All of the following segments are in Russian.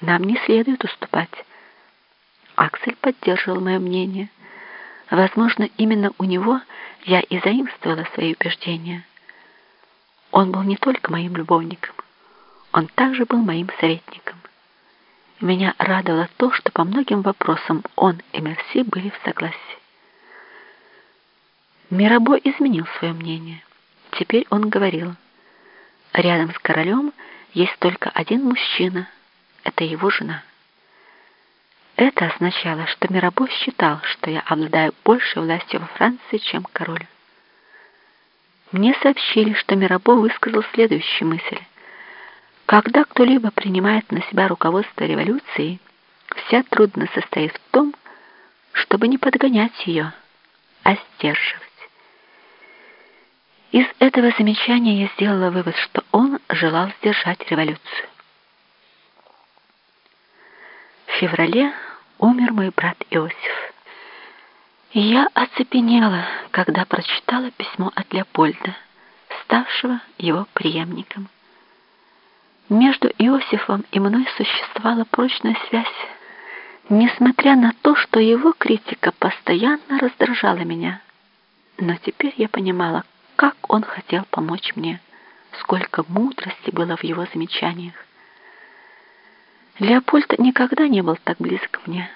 Нам не следует уступать. Аксель поддерживал мое мнение. Возможно, именно у него я и заимствовала свои убеждения. Он был не только моим любовником, он также был моим советником. Меня радовало то, что по многим вопросам он и Мерси были в согласии. Мирабо изменил свое мнение. Теперь он говорил, рядом с королем есть только один мужчина, это его жена. Это означало, что Мирабо считал, что я обладаю большей властью во Франции, чем король. Мне сообщили, что Мирабо высказал следующую мысль. Когда кто-либо принимает на себя руководство революцией, вся трудность состоит в том, чтобы не подгонять ее, а сдерживать. Из этого замечания я сделала вывод, что он желал сдержать революцию. В феврале умер мой брат Иосиф. Я оцепенела, когда прочитала письмо от Леопольда, ставшего его преемником. Между Иосифом и мной существовала прочная связь, несмотря на то, что его критика постоянно раздражала меня. Но теперь я понимала, как он хотел помочь мне, сколько мудрости было в его замечаниях. Леопольд никогда не был так близок мне,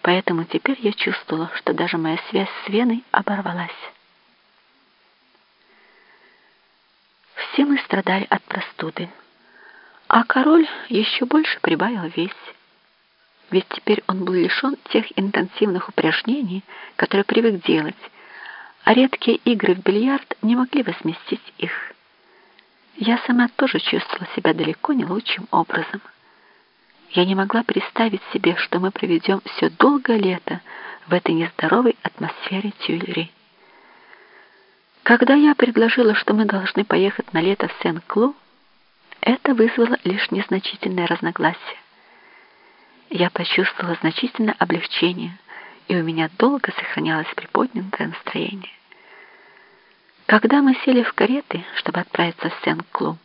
поэтому теперь я чувствовала, что даже моя связь с Веной оборвалась. Все мы страдали от простуды, а король еще больше прибавил весь. Ведь теперь он был лишен тех интенсивных упражнений, которые привык делать, а редкие игры в бильярд не могли возместить их. Я сама тоже чувствовала себя далеко не лучшим образом. Я не могла представить себе, что мы проведем все долгое лето в этой нездоровой атмосфере Тюильри. Когда я предложила, что мы должны поехать на лето в Сен-Клу, это вызвало лишь незначительное разногласие. Я почувствовала значительное облегчение – и у меня долго сохранялось приподнятое настроение. Когда мы сели в кареты, чтобы отправиться в Сен-Клу,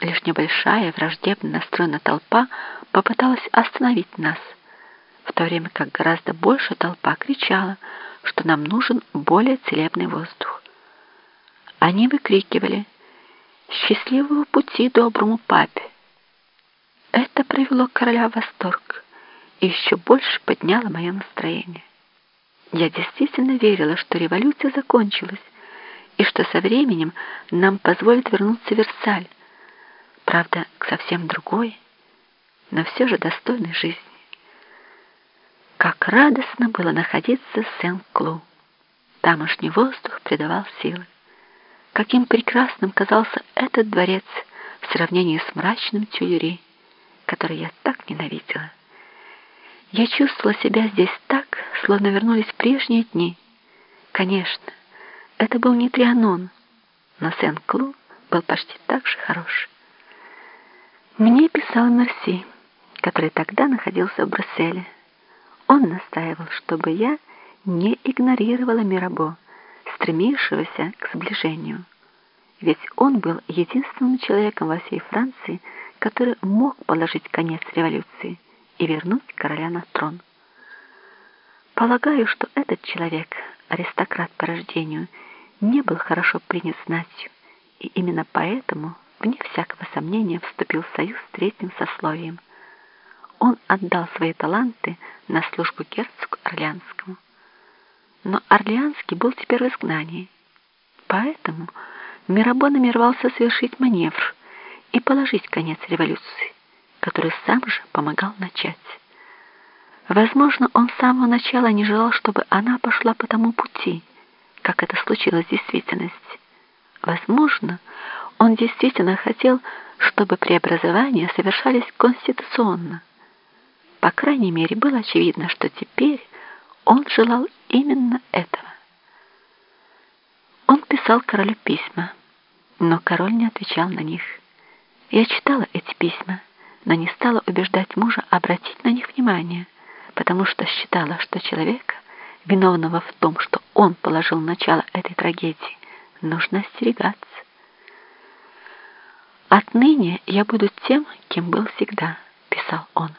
лишь небольшая враждебно настроенная толпа попыталась остановить нас, в то время как гораздо большая толпа кричала, что нам нужен более целебный воздух. Они выкрикивали «Счастливого пути доброму папе!». Это привело короля в восторг и еще больше подняло мое настроение. Я действительно верила, что революция закончилась, и что со временем нам позволят вернуться в Версаль. Правда, к совсем другой, но все же достойной жизни. Как радостно было находиться в Сен-Клу. Тамошний воздух придавал силы. Каким прекрасным казался этот дворец в сравнении с мрачным Тюльри, который я так ненавидела. Я чувствовала себя здесь так, словно вернулись прежние дни. Конечно, это был не Трианон, но Сен-Клу был почти так же хорош. Мне писал Мерси, который тогда находился в Брюсселе. Он настаивал, чтобы я не игнорировала Мирабо, стремившегося к сближению. Ведь он был единственным человеком во всей Франции, который мог положить конец революции и вернуть короля на трон. Полагаю, что этот человек, аристократ по рождению, не был хорошо принят знатью, и именно поэтому, вне всякого сомнения, вступил в союз с третьим сословием. Он отдал свои таланты на службу герцогу Орлеанскому. Но Орлеанский был теперь в изгнании, поэтому Мирабо намеревался совершить маневр и положить конец революции который сам же помогал начать. Возможно, он с самого начала не желал, чтобы она пошла по тому пути, как это случилось в действительности. Возможно, он действительно хотел, чтобы преобразования совершались конституционно. По крайней мере, было очевидно, что теперь он желал именно этого. Он писал королю письма, но король не отвечал на них. Я читала эти письма но не стала убеждать мужа обратить на них внимание, потому что считала, что человека, виновного в том, что он положил начало этой трагедии, нужно остерегаться. Отныне я буду тем, кем был всегда, писал он.